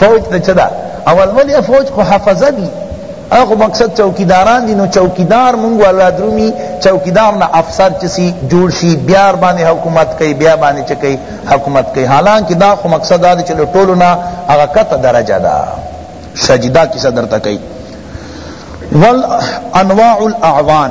فوج ته چه ده اول ولی فوج خو حفظه دی اخو مقصد چوکیداران دی نو چوکیدار مونږ والا درومی چوکیدار نه افسر چسی جوړ شي بیا باندې حکومت کوي بیا باندې چکی حکومت کوي حالانکه دا خو مقصد دا چې ټولو نه هغه کته درجه ده سجدا کی صدر تکي والانواع الاعوان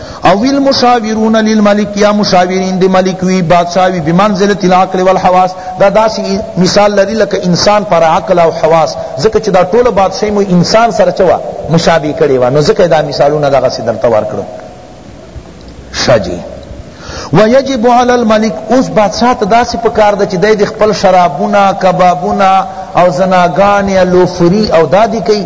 او المشاورون للملک یا مشاورین دی ملک وی بادشاہ وی بمنزله العقل والحواس دا داسی مثال لري لکه انسان پر عقل او حواس ځکه چې دا ټول بادشاہی مو انسان سره چوا مشابه کړي و نو ځکه دا مثالونه دغه سدر تور کړو شاجی ويجب على الملك اوس بادشاہ ته داسې پکار ده چې د دې خپل شرابونه کبابونه او زناګانې لوفری او دادی کوي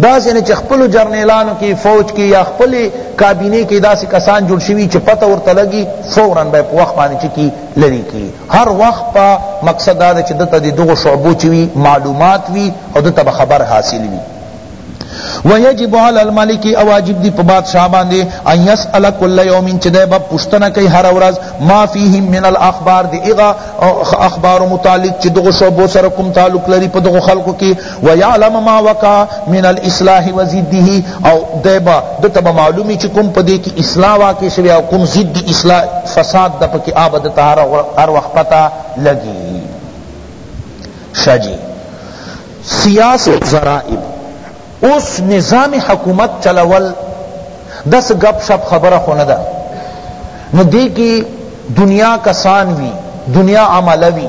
داسې نه چې خپلو جرنیلانو کې فوج کې یا خپلې کابینې کې داسې کسان جوړ شوي چې پته ورته لګي فورا به یې په وخت باندې چې کي لرې کړي هر وخت په مقصد دا ده چې ده ته د دغو شعبو چې وي معلومات وي او ده ته به خبر حاصل وي ويجب على الملك اواجب دی پبات شابان دی ان يسأل كل يوم چدے با پشتنا کئی ہر اورز ما فيهم من الاخبار دی اغا اخبار متعلق چدغو شعبو سرکم تعلق لری پدغو خلقو کی و یعلم ما وقع من الاصلاح و ضده او دی با دته به معلومی چی کوم پدی کی اصلاح واقع شوی او کوم ضد اصلاح فساد د پکی آب د تهار هر وخت پتا لگی شجی سیاست ضرائب اوس نظام حکومت چلول دس گپ شپ خبره خونه ده نو دی کی دنیا کسان وی دنیا عمله وی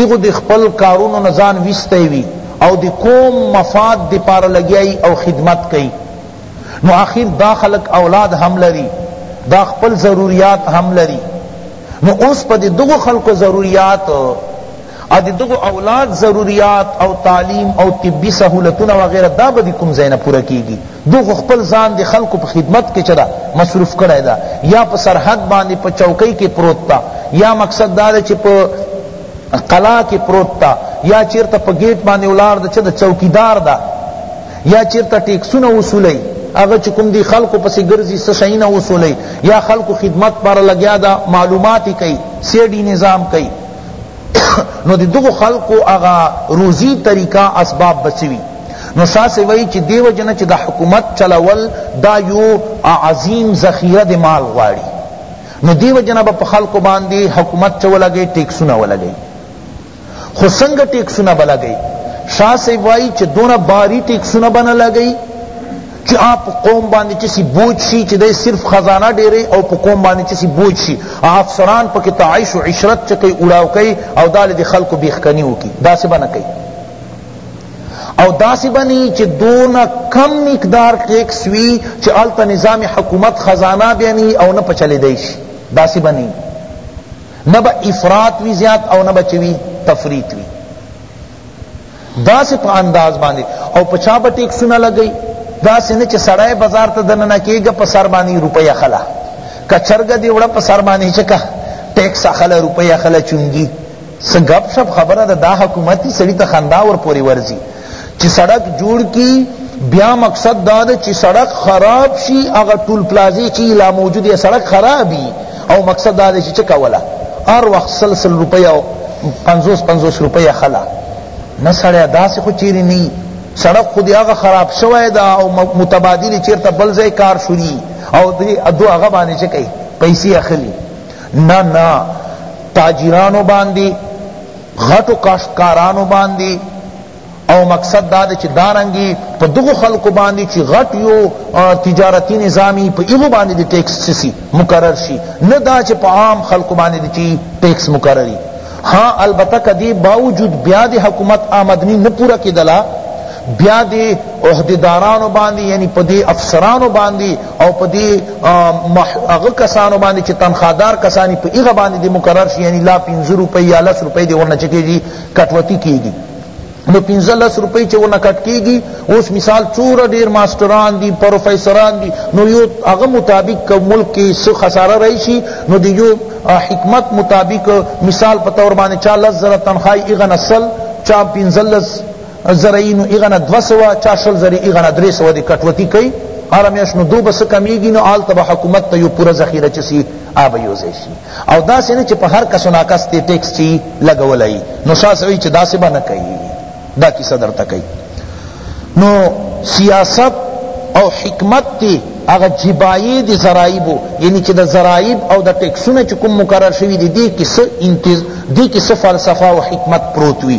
ایغو دی خپل کارونو نه ځان ویستی وی او دی قوم مفاد دی پاره لګیا یی او خدمت کئی نو اخیر دا خلق اولاد هم لری دا خپل ضروریات هم لری نو اوس پا دی دغو خلقو ضروریات او د دغو اولاد ضروریات او تعلیم او طبی سهولتونه وغیره دا به د کوم ځای نه پوره کیږي دوی خو خپل ځان د خلکو په خدمت کې چه ده مصروف کړی ده یا په سرحد باندې په چوکۍ کې پروت ده یا مقصد دا ده چې په قلا کې پروت ده یا چیرته په گیټ باندې ولار ده چې ده چوکیدار ده یا چیرته ټیکسونه وصولوي هغه چې کوم دی خلکو پسې ګرځي څه شی نه وصولوي یا خلکو خدمت پر لګیا ده معلومات کوي سیډي نظام کوي نو دی دغو خلقو اغا روزی طریقہ اسباب بچوی نو ساسے وئی چی دیو جنہ چی دا حکومت چلول دا یو عظیم ذخیرہ دی مال غواری نو دیو جنہ با خلقو باندی حکومت چولا گئی ٹیکسونا ولا گئی خو سنگ ٹیکسونا بلا گئی شاہ سے وئی چی دونہ باری ٹیکسونا بنا لگئی چی هغه په قوم باندې چسی بوج شی چی دی صرف خزانه ډیری او په قوم باندې چسی بوج شی افسران پکی تعیش و عشرت چکی اوړاو کئی او دال دی خلق بیخکنی وکی داسی بنا کئی او داسی بنی چی دون کم مقدار ٹیکس وی چی آلتا نظام حکومت خزانه بیانی او نه پچلی دیش داسی بنی نبا افراط وی زیاد او نبا چوی تفریط وی داسې په انداز باندې او په چا به ټیکسونه لګوي داسې نه چې سړی بازار ته دننه کېږه په سر باندې روپۍ اخله که چرګه دې وړه په سر باندې چکه ټیکس اخله روپۍ اخله چونګي څه ګپ شپ خبره ده دا حکومت دي سړي ته خندا ورپورې ورځي چې سړک جوړ کی بیا مقصد دا ده چې سړک خراب شي هغه ټول پلازې چې لا موجود یې سړک خرابي او مقصد دا دی چی چه کوله هر وخت سل سل روپی او پنځوس پنځوس روپی اخله نه سړی داسی خو چیری نی سړک خو دی هغه خراب شوی دا او متبادل چیرته بل ځای کار شوی او دی دو هغه باندې چه کوي پیسې اخلي نه نه تاجرانو باندې غټو کاشتکارانو باندې او مقصد دا دی چی دارنګي په دغه خلکو باندې چې غټ یو تجارتی نظامی په ایغو باندې د ټیکس سسی مقرر شي نه دا چې په عام خلکو باندې د چی ټیکس مقرری ها البته کدی باوجود بیا د حکومت آمدنی نه پورا کیدلا بیا دی عہدیدارانو باندی یعنی پا دی افسرانو باندی او پا دی اغا کسانو باندی چی تنخادار کسانی پا ایغا باندی دی مقرر شی یعنی لا پینزو روپی یا لس روپی دی ورنہ چکی جی کټوتی کیږی نو پنځلس روپۍ چې ونه کټ کیږي اوس مثال څوره ډیر ماستران دي پروفیسوران دي نو یو هغه مطابق که ملک کې څه خساره راشي نو د یو حکمت مطابق مثال په طور باندې چا لس زره تنخواه هغه نه سل چا پنځلس زره یې نو هغه نه دوه سوه چا شل زره هغه نه درې سوه دې کټوتي کوي هره میاشت نو دو به څه کمیږي نو هلته به حکومت ته یو پوره ذخیره چې سي آ به یوځای شي او داسې نه چې په هر کس و ناکس دې ټیکس چی لګولای نو شاه سوی چې داسې به نه کوي دا کیسه درته کوي نو سیاست او حکمت تی اغا جبایی دی زرائبو یعنی چی دا زرائب او دا ٹیکسون چی کم مقرر شوی دی دی کس, دی کس فلسفہ و حکمت پروتوی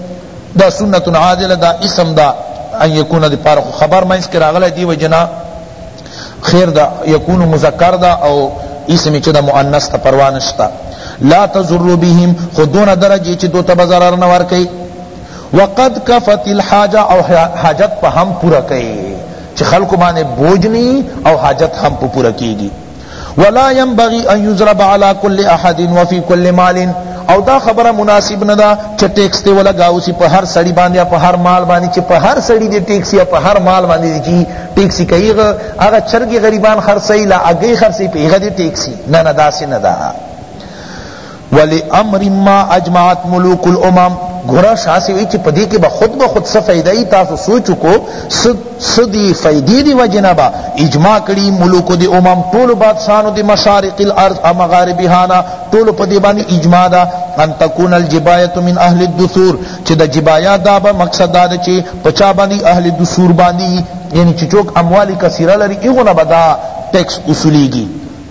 دا سنت عاجله دا اسم دا ان یکون دی پار خبر منس کی راغله دی وجنا خیر دا یکون مذکر دا او اسم چه دا مؤنث تا پروا نشتا لا تضر بهم خودون درجه چه دو تب ضرر نور کئی وقد کفت الحاجه او حاجت پا ہم پورا کئی چه خلق مانے بوجنی او حاجت ہم پورا کیگی ولا ينبغي ان يضرب على كل احد وفي كل مال او دا خبره مناسب نه ده چې ټیکس ته ولګاو سی په هر سړی باندې په هر مال باندې چې په هر سړی دې ټیکس یا په هر مال باندې چې ټیکس کوي هغه چرګي غریبان خرڅي لا اگې خرڅي پیغه دې ټیکس نه نه داسې نه ده دا ولامر ما اجمعت ملوک الامم ګوره شاه صاحب وایي چې په دې کې به خود به خود څه فایده وي تاسو سوچ وکړو څه دې فایدې دې وجې نه به اجماع کړي ملوکو د امم ټولو بادشاهانو د مشارق الارض او مغاربها نه ټولو په دې باندې اجماع ده ان تكون الجبايه من اهل الدثور چې د جبایا دا به مقصد دا ده چې په چا باندې اهل الدثور باندې یعنی چې چوک اموال کثیره لري ایغونه به دا ټیکس اصولیږي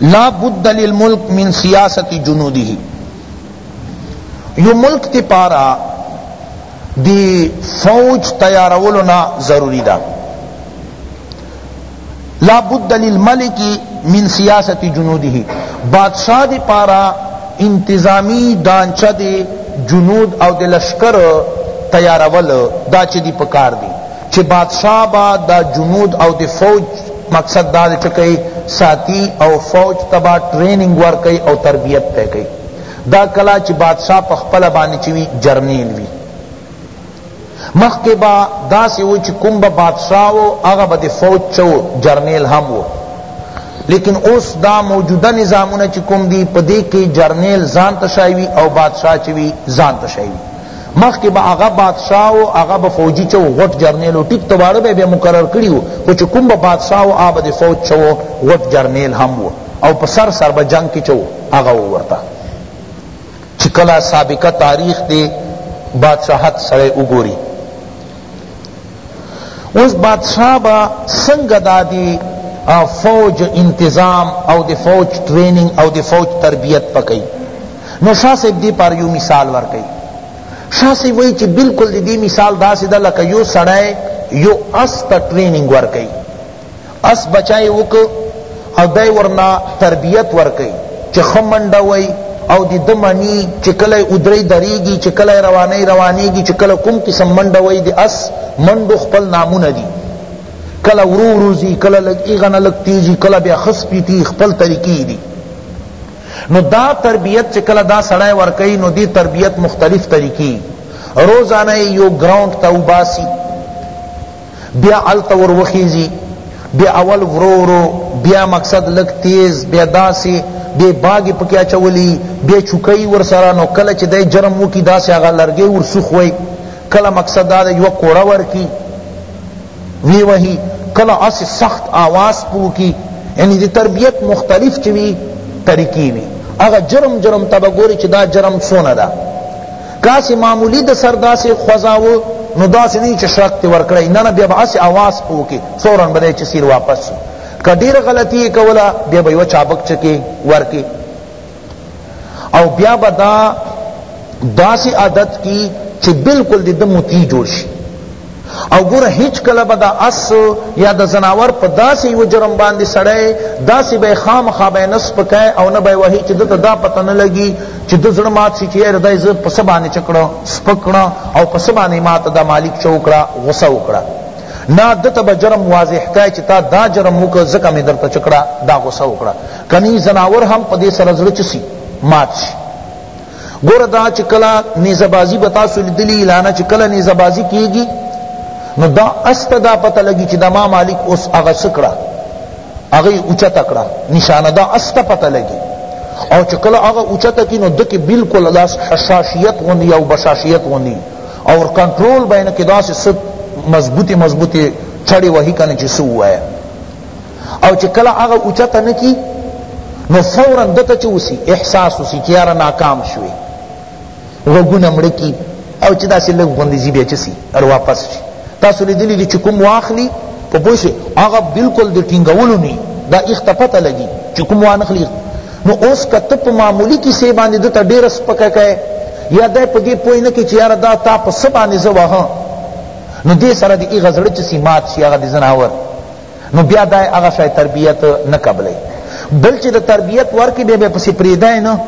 لا بد للملک من سیاست جنوده یو ملک تی پارا دی فوج تیارولو نا ضروری دا لا بد للملک من سیاست جنوده بادشاہ دی پارا انتظامی دانچہ دی جنود او دی لشکر تیارول دا چی دی پکار دی چه بادشاه به د جنود او د فوج مقصد دا چه کئی ساتی او فوج ته به ټریننګ ورکئی او تربیت پی کئی دا کلا چه بادشاه په خپله باندې چه وی جرنیل وی مخکې به داسې و چې کوم به بادشاه و هغه به د فوج چو جرنیل هم و لیکن اوس دا موجوده نظامونه چې کوم دی په دې کې جرنیل ځان ته شایوي او بادشاه چې وي ځان ته شایوي مخکی به هغه بادشاه او هغه به فوجی چو غټ جرنیل او ټیک تواړه به مقرر کړی وو خو چې کوم به بادشاه او آب د فوج چو غټ جرنیل هم وو او په سر سر به جنگ کې چو هغه ورته چې کله سابقه تاریخ دی بادشاہت سره وګوري اوس بادشاہ با څنګه دادی فوج انتظام او د فوج ټریننګ او د فوج تربیت پکې نو شاه صاحب دی پر یو مثال ورکی شاه صاحب وی چی بالکل دی, دی مثال داسی دا لکه یو سڑای یو اس تا ٹریننگ ورکی اس بچای وک او دی ورنا تربیت ورکی چی خمنڈا وی او دی دمانی چی کلی ادری دریگی چی کلی روانی روانیگی چی کلی کم قسم منڈا وی دی اس منڈو خپل نامون دی کلا ورو روزی کلا لگ ایغنا لگ تیزی کلا بیا خس پیتی خپل طریقی دی نو دا تربیت چی کله دا سړی ورکوی نو دی تربیت مختلف طریقی روزانه یې یو ګراونډ ته وباسی بیا هلته ور وخیزی بیا اول ورو ورو بیا مقصد لږ تیز بیا داسې بیا باګې پکې اچولی بیا چوکۍ ورسره نو کله چې دی جرم وکړي داسې هغه لرګی ورسوخ وی کله مقصد دا دی یوه کوړه ورکړي وی وهی کله اس سخت آواز پوکی یعنی دی تربیت مختلف چوی طریقی وی اغا جرم جرم تبا گوری چی دا جرم سونا دا کاسی معمولی دا سر دا سی خوزاو نو دا سی نی چی شرک تی ورکڑی نانا بیا با اس آواز پوکی فورا بدای چی سیر واپس سو که دیر غلطی کولا بیا با یو چابک چکی ورکی او بیا به دا داسی عادت کی چی بالکل دی د مطیع جوړ شي او ګوره هیڅ کله به دا اس یا د زناور په داسې یو جرم باندې سړی داسې به خامخا به نه سپکای او نه به وهي چې دته دا پته نه لګي چې د زړه مات شي چې یاره دا زه په څه باندې چه کړه سپک کړه او په څه باندې ما ته دا مالک چه وکړه غصه وکړه نا دته به جرم واضح کای چې تا دا جرم وکړه ځکه مې درته چه کړه دا غصه وکړه کنی ځناور هم په دې سره زړه چه سی مات شي ګوره دا چې کله نیزه بازی به تاسو لیدلي اعلانه چې کله نیزه بازی کیږي نو دا اس ته دا پته لګي چې د ما مالک اوس هغه څه کړه هغه یې اوچته کړه نشانه دا اس ته پته لګي او چې کله هغه اوچته کړي نو ده کې بلکل داس حساسیت غوندي او بساسیت غوندي او کنټرول به یې نه کې داسې څه مضبوطې مضبوطې چړې وهي که نه چې څه ووایه او چې کله هغه اوچته نه کی نو فورا دته چې وسی احساس وسی چې یاره ناکام شوی غوږونه مړه کی او چې داسې لږ غوندې ځي بیا چسی ار واپس شي تاسو لیدلی دي چې کوم واخلي په پوه شي هغه بالکل د ټینګولو نه دا اخته پته لګي چې کوم وانخلي نو اوس که ته په معمولي کیسې باندې دته ډېره سپکه کوې یا دی په دې پوه نه کړي چې یاره دا تا په څه باندې زه وهم نو دې سره د هغه زړه چې سي مات شي هغه د ځناور نو بیا دا هغه شای تربیت نه قبلی بل چې د تربیت ورکی بیا به پسې پریدای نه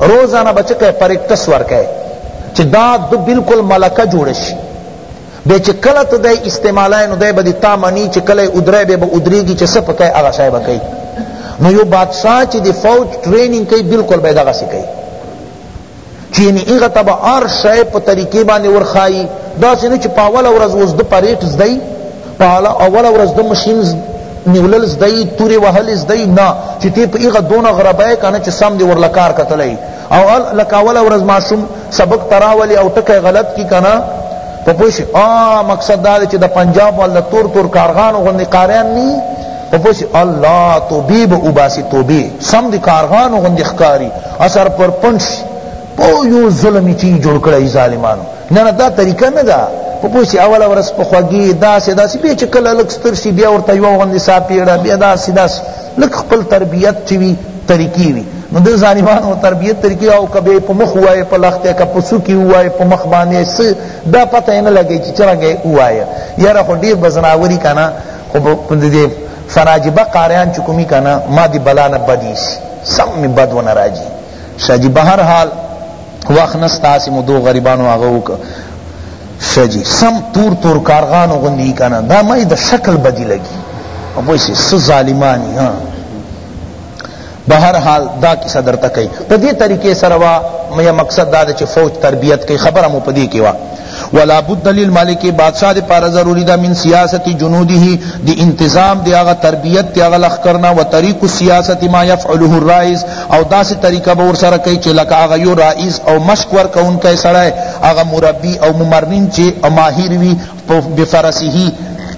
روزانه بچکه پریکټس ورکه چې دا د بالکل ملکه جوړ شي به چې کله ته د استعمالای نو د به د تا منی چې کله ادره به به ادریږي چې سپ کوي هغه شای به کوي نو یو بادشاہ چې د فوج ټریننګ کوي بالکل به دغه سي کوي کینی هغه ته به هر شی په طریقې باندې ورښایي داسې نه چې په اوله ورځ اوس ده په ریټ زده یي په اوله ورځ ده مشین نیولل زده یي تورې وهل زده یي نه چې تی په هغه دونه غربه یې که نه چې سم دې ورله کار کتلی او لکه اوله ورځ ماشوم سبق ته راولي او ټکی غلط کي که نه په پوه شي مقصد دا دی چې د پنجاب والا تور تور کارغانو غوندې قاریان نه اوپسی الله توبی به اوباسی توبی سم دی کارغانو غندی خکاری اثر پر پنډ شی پو یو ظلمی چی جوړ کړی ظالمانو نه نه دا طریقه نه ده په پوسی اول ورس په خوږی داسې داسې بیا چې کله لک ستر شي بیا ورته یو غندې سا پیړه بیا داسې داسې لک خپل تربیت چې وي طریقې وي نو د ظالمانو تربیت طریقې او کبه په مخ وای په لخته ک په سکی وای په مخ باندې دا پته نه لګی چې څنګه وای یاره خو ډیر بزناوري کنه خو په دې فناجبه قاریان چې کومي کنه ما دې بلا نه بد ایسي سم مې بد ونه راځي شه جي بهر حال وخت نه ستاسې مو دو غریبانو هغه وکړه شه جي سم تور تور کارغانو غوندي کنه دا ما د شکل بدی لګي او پوه شي څه ظالماني ها بهر حال دا کیسه درته کوي په دې طریقې سره وا مې مقصد دا چې فوج تربیت کوي خبره مو په دې کې وا ولا بد للملک بادشاہ دے پار ضروری دا من سیاست جنوده دی انتظام دی آغا تربیت دی آغا لخ کرنا و طریق سیاست ما یفعله الرئیس او دا سی طریقہ بور سر کئی چی لکا آغا یو رئیس او مشکور کون کئی سڑای آغا مربی او ممرنین چی او ماہر وی بفرسیہی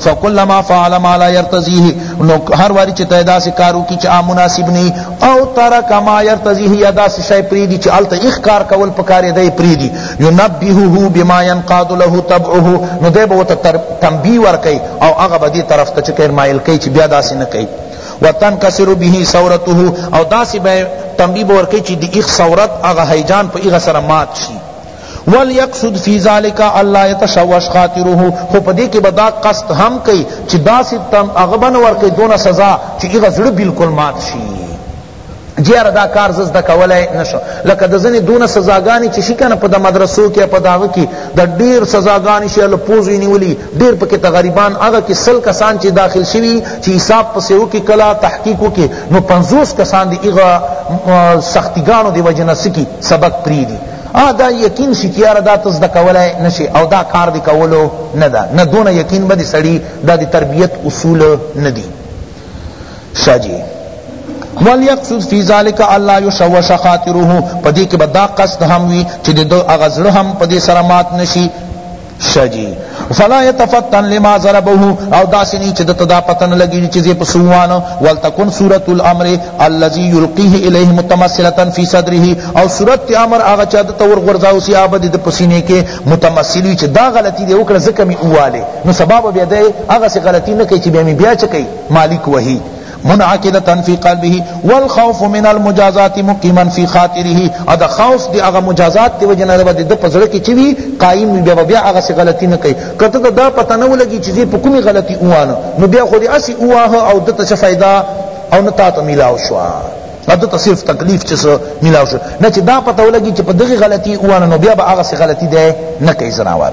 فکلما فعل ما لا يرتضيه نو هر واری چې تیدا سے کارو کی چې مناسب نی او ترک ما يرتضيه یا داس شی پریدی چې الته اخ کار کول پکاره دی پریدی ينبهه بما ينقاد له تبعه نو دی به تنبیه ور کوي او هغه به دی طرف ته چې مایل کوي چې بیا داس نه کوي وتنکسر به ثورته او داس به تنبیه ور کوي چې دی اخ ثورت هغه هیجان په هغه سره مات شي وليقصد في ذلك الله يتشوش خاطره خو پدې کې بدا قصد هم کوي چې داسې تم هغه بن ورکې دونه سزا چې هغه زړه بالکل مات شي جیر دا کار زز د کولای نشو لکه د زنی دون سزاګانی چې شي کنه په د مدرسو کې په داغه کې د ډیر سزاګانی شي له پوزوی نیولی ډیر پکې تقریبا هغه کې سل کسان چې داخل شوی چې حساب پسې وکي کلا تحقیق وکي نو 50 کسان دی هغه سختګانو دی وجنه سکی سبق پری دی ها دا یقین شي چې یاره دا ته زده کولای نه شي او دا کار دې کولو نه ده نه دونه یقین به دې سړي دا د تربیت اصول نه دي ښه جي وليقصد في ذلك الله يشوش خاطره پدې کې به دا قصد هم وي چې د هغه زړه هم پدې سره مات نشي شجی فلا يتفتن لما ضربه او داسې نه چې دته دا پته نه لګي چې زه په سوانه ولتكن سوره الامر الذي يلقيه اليه متمثله في صدره او سوره امر هغه چې دته ور غرزاو سي ابد د پسینه کې متمثل چې دا غلطي دی وکړه ځکه می اواله نو سبب بیا دی هغه سي غلطي نه کوي چې بیا می بیا چکی مالک وهي منعقدتا فی قلبه والخوف من المجازات مقیما فی خاطره او دا خوف دی هغه مجازات دی وجنه دا د په زړه کې چې وی قائم وی بیا بیا هغه څه غلطی نه کوي کته دا, دا پته نه ولګي چې په کومي غلطی اوانه نو بیا خو دې اسی اوه او د ته فائدہ او نه تا ته ملاو شو اته ته صرف تکلیف چې ملاو شو نه چې دا پته ولګي چې په دغه غلطی اوانه نو بیا به هغه څه غلطی دی نه کوي زناور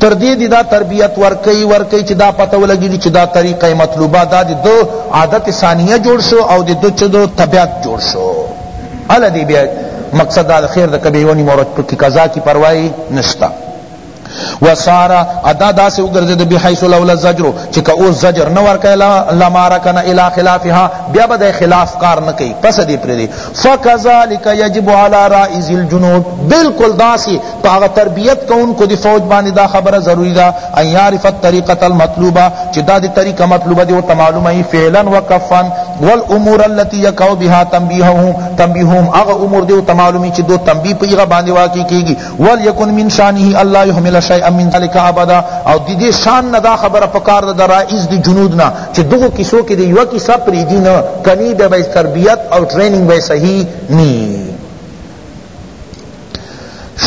تر دې دې دا تربیت ورکوي ورکوي چې دا پته ولګېږي چې دا طریقه مطلوبه دا د ده عادت ثانیه جوړ شو او د ده چې ده طبیعت جوړ شو هله دې بیا مقصد دا خیر د کبه یونی مورد پکی قضا کی پروايي نشتا وسارا ادا دا سے وګرځید به حيث لولا زجر چې که او زجر نه ور کلا لما رکن الى خلافها بیا به خلاف کار نه کوي پس دې پر دې فكذلك يجب على رائز الجنود بالکل داسي په هغه تربیت کونکو دی فوج باندی دا خبره ضروری ده ان یعرف الطریقة المطلوبة چی دا دی طریقه مطلوبه دی ورته معلومه ای فعلا و کفا والامور التي یقع بها تنبیههم تنبیههم هغه امور دی ورته معلومی چی دو تنبیه په هغه باندی واقع کیږي ولیکن من شانه الله يحمل شیئا من ذلك ابدا او دی دی شان نه دا خبره پکار ده در رئیس دی جنود نه چی دغه کیسو کې دی یو کیسه پری دی نه کنی به تربیت او ټریننګ به صحیح نی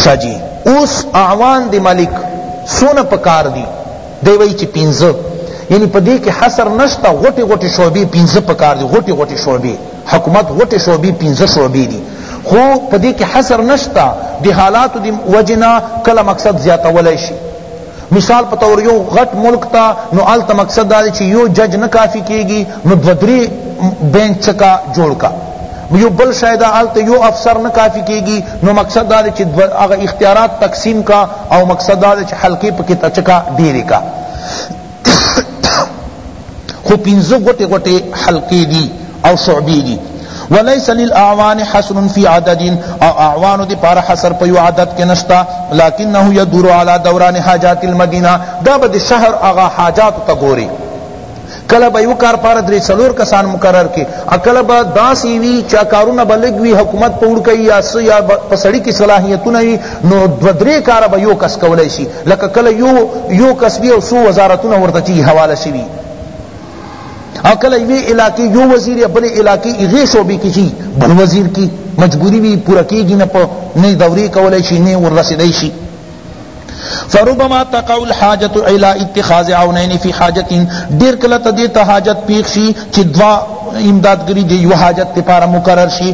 شه جی اوس اعوان دی ملک سونه پکار دی دی وای چی پنځه یعنی په دې کې حصر نشته غټي غټي شعبې پنځه پکار دي غټي غټي شعبې حکومت غټي شعبې پنځه شعبې دي خو په دې کې حصر نشته د حالاتو د وجنا کله مقصد زیاتولای شي مثال په طور یو غټ ملک تا نو الته مقصد دا دی چې یو جج نه کافی کیږي نو دو درې بینچ کا جوړ کا یو بل شاید الته یو افسر نه کافی کیږي نو مقصد دا دی چې هغه اختیارات تقسیم کا او مقصد دا دی چې حلقې پکې تچکا ډیرې کا خو پنځه غټې غټې حلقې دي او شعبې دي وليس للاعوان حصر في عدد او اعوان دی پار حصر په یو عدد کې نشتا لكنه يدور على دوران حاجات المدینه دا به شهر اغا حاجات ته ګوري کله به یو کار پاره درې څلور کسان مقرر کې اکل به داسې وي چې کارونه به لږ وي حکومت په وړکه یا څه یا په سړي کې صلاحیتونه وي نو دوه درې کاره به یو کس کولای شي لکه کله یو یو کس وي او څو وزارتونه ورته چې حواله شوي او کله یوې علاقې یو وزیر یا بلې علاقې هغې شعبې کې شي بل وزیر کی مجبوری وي پوره کېږي نه په نه دورې کولی شي نه وررسېدی شي فربما تقع الحاجت الى اتخاذ عونین فی حاجت دیر کلا تدیت حاجت پیخ شی چی دوا امدادگری دی یو حاجت تپارا مقرر شی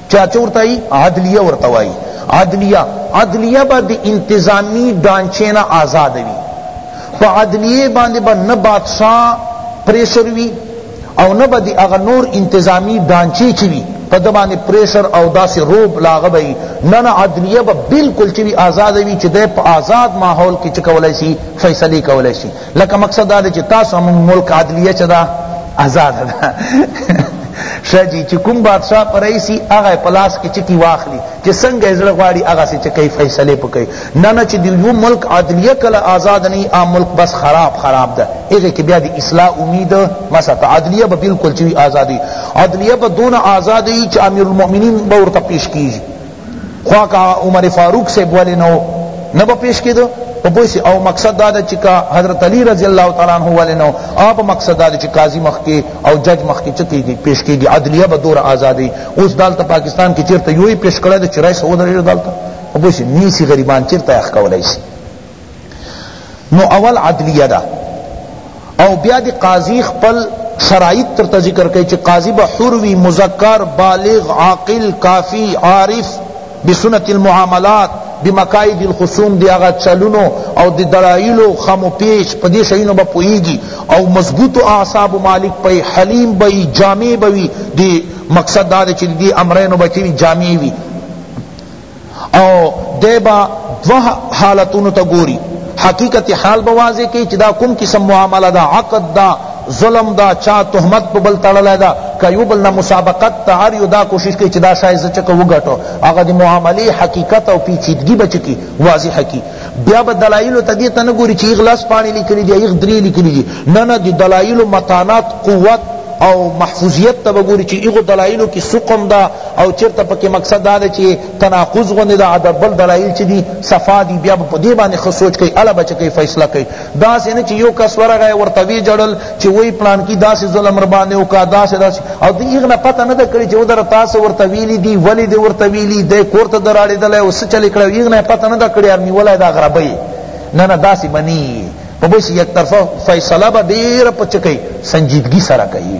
چا چه ورته عدلیه ورته وایی عدلیه عدلیه به د انتظامی ډانچه نه آزاد وی په عدلیه باندې به نه بادشاه پریشر وی او نه به د هغه نور انتظامی ډانچه چی وی په د باندې پریشر او داسې روب لاغه وی نه نه عدلیه به بالکل چی آزاد وی چې د په آزاد ماحول کې چ کولای شي فیصله کولای شي لکه مقصد دا دی چې تاسو موږ ملک عدلیه چې دا آزاد ده شجی چې کوم بادشاہ پر ایسی هغه پلاس کې چکی واخلی چې څنګه زړه غواړي هغه سي چکی فیصله پکې نه نه چې دیو ملک عدلیه کله آزاد نه ا ملک بس خراب خراب ده هغه کې بیا د اصلاح امید مسات عدلیه به بالکل چوي آزادی عدلیه به دون آزادی چې امیر المؤمنین به ورته پیش کیږي خوا کا عمر فاروق سے بولی نو نہ با پیش کی دو پوسی او مقصد دا چکا حضرت علی رضی اللہ تعالی عنہ والے نو اپ مقصد دا چ قاضی مخ کے او جج مخ کے چکی گی پیش کی گی عدلیہ بدور آزادی اس دالت پاکستان کی چرتے یوی پیش کڑا چرای سعود رضی اللہ تعالی پوسی نیسی غریبان چرتا اخ کولای سی نو اول عدلیه ده او بیا دی قاضی خپل شرایط تر تا ذکر کئی چی قاضی با حر وی مذکر بالغ عاقل کافی عارف بسنت المعاملات بمقاید الخصوم دی آغا چلونو او دی دلائلو خمو پیش پا دی شئینو با پوئیگی او مضبوط اعصاب مالک پئی حلیم بئی جامع بئی دی مقصد دا دی چی دی امرینو بچی جامع وی او دی به دوه حالتونو ته ګوری حقیقت حال به واضح کی چی دا کوم قسم معامله ده عقد ده ظلم دا چا تهمت په بل تړلی دا که یو بل نه مسابقت ته هر یو دا کوشش کوي چې دا شاید زه چکه وګټو هغه د معاملې حقیقت او پیچیدګي به چکي واضحه کړي بیا به دلایلو ته دې ته نه ګوري چې یې لس پاڼې لیکلي دي یې درې لیکلي دي نه نه د دلایلو متانات قوت او محفوظیت ته وګوري چې ایغو دلایلو کې سقم دا او چرته پکې مقصد دا دی چې تناقض غوندې دا عدد بل دلایل چې دي صفا دي بیا په دې باندې خو سوچ کوي اله بچ کوي فیصله کوي داسې نه چې یو کس ورغی ورته وی جړل چې وای پلانکی داسې ظلم ور باندې وکا داسې داسې او د یغ نه پته نه ده کړی چې ودر تاسو ورته ویلی دی ولی دی ورته ویلی دی کورته دراړې دلای او څه چلی کړو یغ نه پته نه ده کړی ارمی ولای دا غربې نه نه داسې بنی په بس یک طرفه فیصله به ډیر پچکی سنجیدگی سره کوي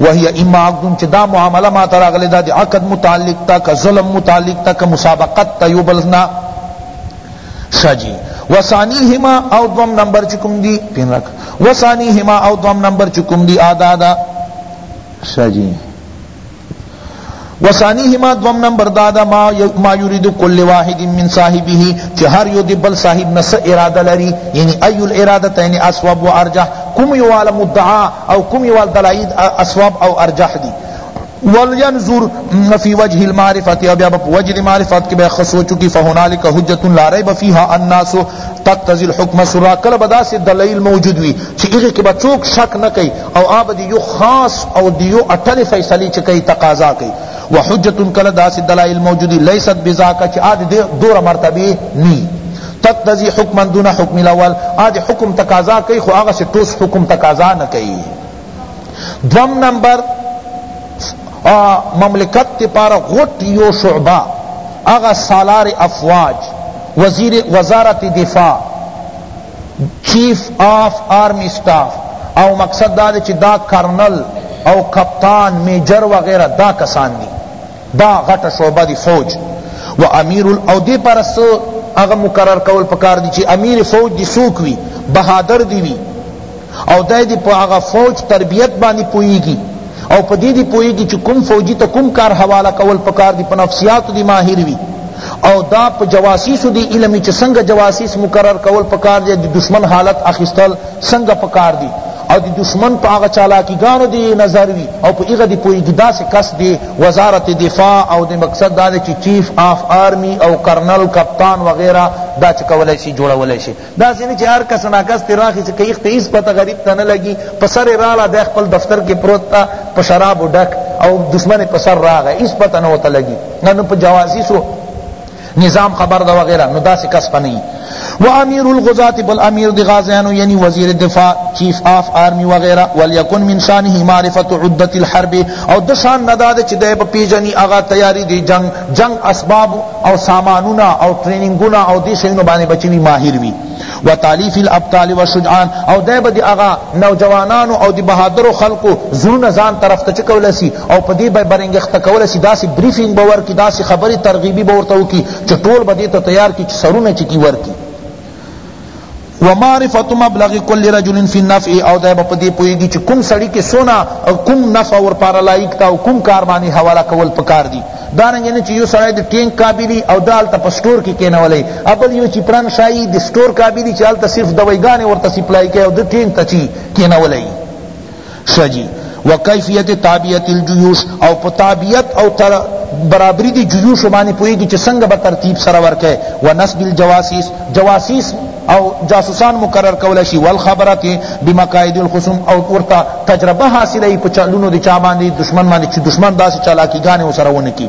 وهي اما عقد چه دا معامله ما ته راغلی دا دی عقد متعلق تا که ظلم متعلق تا که مسابقت تا یو بل نه شا جی وثانیهما او دوم نمبر چکم دی پین رکھ وثانیهما او دوم نمبر چکم دی آدادا شا جی وثانیهما دوم نمبر دادا ما یرید کل واحد من صاحبه چه هر یو دی بل صاحب نس اراده لري یعنی ای الارادتین اصوب و ارجح کوم یو عالم مدعا او کوم یو دلائل اصوب او ارجح دی ولینظر فی وجه المعرفت یا بیا وجه المعرفت کی بیا خسوچو کی فہنالک حجت لا ریب فیها الناس تقتضی الحکم سرا کل بدا سے دلیل موجود وی چی اغی کی بچوک شک نہ کئی او آب د یو خاص او د یو اټل فیصلی چه کئی تقاضا کئی و حجت کل داس دلائل موجودی لیست بذاکا چه آد دور مرتبه نی تقتضی حکما دون حکم الاول آد حکم تقاضا کئی خو آغا سے ٹوس حکم تقاضا نکئی دوم نمبر مملکت تی پارا غٹ یو شعبہ آغا سالار افواج وزیر وزارت دفاع چیف آف آرمی سټاف او مقصد دا دی چی دا کرنل او کپتان میجر وغیرہ دا کسان دی دا غټه شعبه دی فوج و امیر او دی پر سو هغه مقرر کول پکار دی چی امیر فوج دی سوک وی بہادر دی وی او دی دی په هغه فوج تربیت باندی پوهیږی او په دی دی پوهیږی چی کوم فوجی ته کوم کار حواله کول پکار دی په نفسیاتو دی ماهر وی او دا په جواسیسو دی علمی چی څنګه جواسیس مقرر کول پکار دی د دشمن حالت اخیستل څنګه پکار دی او دی دشمن په هغه چالاکی گانو دی نظر وی او په هغه دی پوهیږی داسې کس دی وزارت دفاع او دی مقصد دا دی چی چیف آف آرمی او کرنل کپتان وغیرہ دا چی کولای شي جوړولای شي داسې نه چې هر کس ناکس تی راخی چې کیخ ته هیڅ پته غریب ته نه لګي په سر راړه د خپل دفتر کې پروت تا په شراب ډک او دشمن په سر راغی هیڅ پته نه وته لګي نه نو په جوازی شو نظام خبر دا وغیرہ نو داسې کس پنی و امیر الغزات بل امیر دی غازیانو یعنی وزیر دفاع چیف آف آرمی وغیرہ ولیکن من شانه معرفت عدت الحرب او دشان نداد چې د پیجنی اغا تیاری دی جنگ جنگ اسباب او سامانونه او ټریننګونه او دې شیونو باندې به چې وي ماهر وي و تالیف الابطال والشجعان او دی به د هغه نوجوانانو او د بهادرو خلکو زړونه ځان طرف ته چې کولی سي او په دې به یې برنګښته کولی سي داسې بریفینګ به ورکړي داسې خبرې ترغیبي به ورته وکړي چې ټول به دې ته تیار کړي چې سرونه چې کي ورکړي ومعرفت مبلغ کل رجل فی النفع او دا په دې پویږي چې کوم سړی کې سونا او کوم نفع ور پر لایق تا او کوم کار باندې حواله کول پکار دي دا رنګ نه چې یو سړی د ټینک قابلی او دال ته په سٹور کې کینولې ابل یو چې پران شای د سٹور قابلی چې حالت صرف دویګانې ورته سپلای کوي او د ټینک ته چی کینولې ښه جی وکیفیت تابعیت الجیوش او په تابعیت او برابری دی جیوش باندې پوهیږي چې څنګه به ترتیب سره ورکه و نسب الجواسیس جواسیس او جاسوسان مقرر کول شي والخبرت بمقاید الخصوم او ورته تجربه حاصله په چلونو دی چا باندې دشمن باندې چې دشمن داسې چالاکیګانې وسره ونکي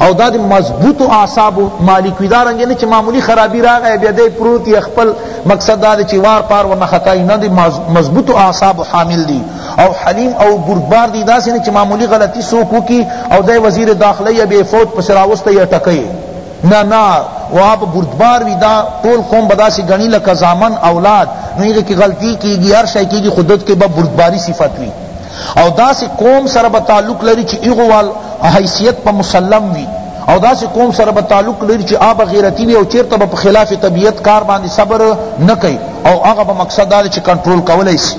او دا د مضبوط اعصاب مالک وی دا رنګ نه چې معمولی خرابی راغی بیا دی پروت یا خپل مقصد دا چې وار پار ورنه خطای نه دی مضبوط اعصاب حامل دی او حلیم او بردبار دی دا سینه چې معمولی غلطی سو کو کی او دی وزیر داخله یا بی فوت پسراوست یا ټکئ نه نه واب بردبار وی دا ټول قوم بداسی غنی لکه زامن اولاد نه کی غلطی کیږي هر شای کیږي خودت کې به بردباری صفت وی او داسی قوم سره به تعلق لری چی ایغو وال حیثیت په مسلم وی او داسی قوم سره به تعلق لری چی آب غیرتی وی او چیرته به خلاف طبیعت کار باندې صبر نه کوي او هغه به مقصد دا چې کنټرول کولای شي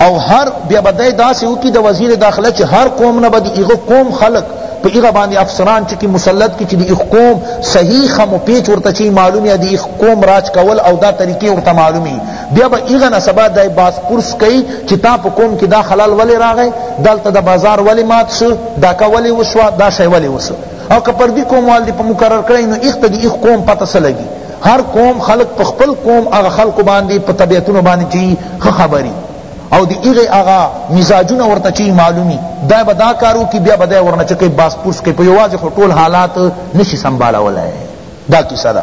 او هر بیا بدای داسې وکي د وزیر داخله چې هر قوم نه بدی ایغو قوم خلق په ایغه باندې افسران چې کی مسلط کی چې د ایغ قوم صحیح خمو پیچ ورته چې معلومه دی ایغ قوم راج کول او دا طریقې ورته معلومي بیا به ایغه نه سبا دای باس پرس کئی چی تا په قوم کی دا خلل ولی راغی دلته دا بازار ولی مات شو داکا ولی وشوا دا شی ولی وسو او که پر دی قوم وال دی په مقرر کړی نو ایخ ته دی ایخ قوم پته سلګی هر قوم خلق په خپل قوم هغه خلق باندې په طبیعتونو باندې چی خبری او دی ایغه هغه مزاجونه ورته چی معلومی دا به دا کارو کی بیا به دا ورنه چکی باس پرس کئی په یواز ټول حالات نشی سنبالولای دا کیسه ده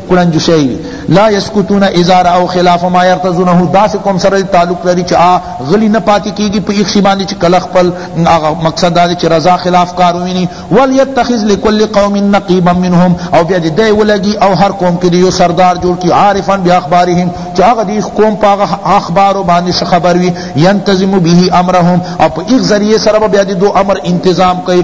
کړنج شي لا يسكتون اذا راو خلاف ما يرتزونه داس کوم سره تعلق لري چې آ غلي نه پاتې کیږي په یخ شی باندې چې کله خپل مقصد دا چې رضا خلاف کار ویني وليتخذ لكل قوم نقيبا منهم او بیا دې دی ولګي او هر قوم کې یو سردار جوړ کی عارفا باخبارهم چې هغه دې قوم په اخبار باندې خبر وي ينتظم به امرهم او په یخ ذریعہ سره بیا دې دو امر انتظام کوي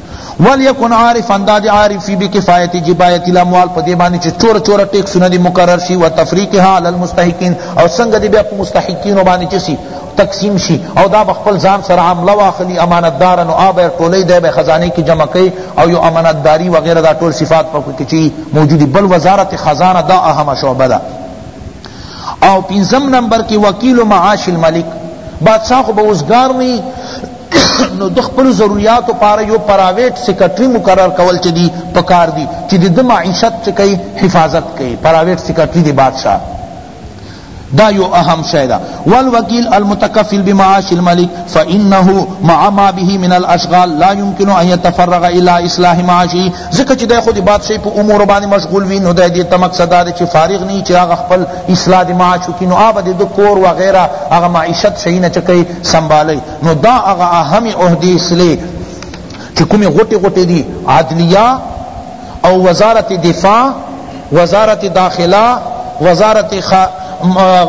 وليکن عارفا دا دی عارف فی بکفایت جبایت الاموال په دې باندې چې چور چور ټیکسونه دې مقرر شي و تفریقها علی المستحقین او څنګه دې بیا په مستحقینو باندې چې شي تقسیم شي او دا بخپل ځان سره عمله واخلي امانتدار نو آب ټولې دې به خزانه کې جمع کوي او یو امانتداری وغیرہ دا ټول صفات په کې چی موجودی بل وزارت خزانه دا اهم شعبه ده او پنځم نمبر کې وکیل معاش الملک بادشاہ خو به اوسګار نه نو د خپل ضرورياتو پاره یو پراویټ سیکرټری مقرر کول چې دی پکار دی چې د معیشت چې کوي حفاظت کوي پراویټ سیکرټری دی بادشاہ دا یو اهم شی ده والوکیل المتکفل بمعاش الملک فانه مع ما به من الاشغال لا يمكن ان يتفرغ الى اصلاح معاشی ځکه چې د خود بادشاہ په امور باندې مشغول وي نو د دې ته مقصد دا چې فارغ نه چې هغه خپل اصلاح معاش کینو آب د کور وغیرہ هغه معیشت شي نه چکه سنبالی نو دا اغا اهمی عہدی اسلے چی کمی غٹی غٹی دی عدلیہ او وزارت دفاع وزارت داخلہ وزارت خا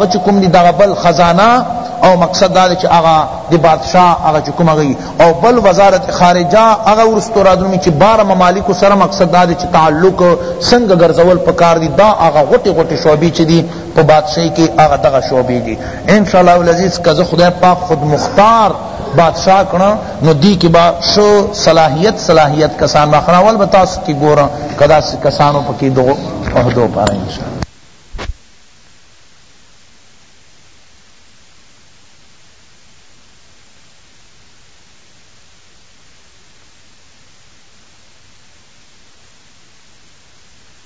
غچ کوم دی دغه بل خزانه او مقصد دا چې هغه د بادشاہ هغه چې کوم غي او بل وزارت خارجه هغه ورستو رادونی چې بار ممالک سره مقصد دا چې تعلق څنګه ګرځول پکار دي دا هغه غټي غټي شعبې چې دي په بادشاهی کی هغه دغه شعبی دی ان شاء الله العزیز که زه خدای پاک خود مختار بادشاہ کنا نو دی کی با شو صلاحیت صلاحیت کسان با خنا ول بتا سو کی گورا کدا کسانو پکی دو عہدو پارا ان شاء اللہ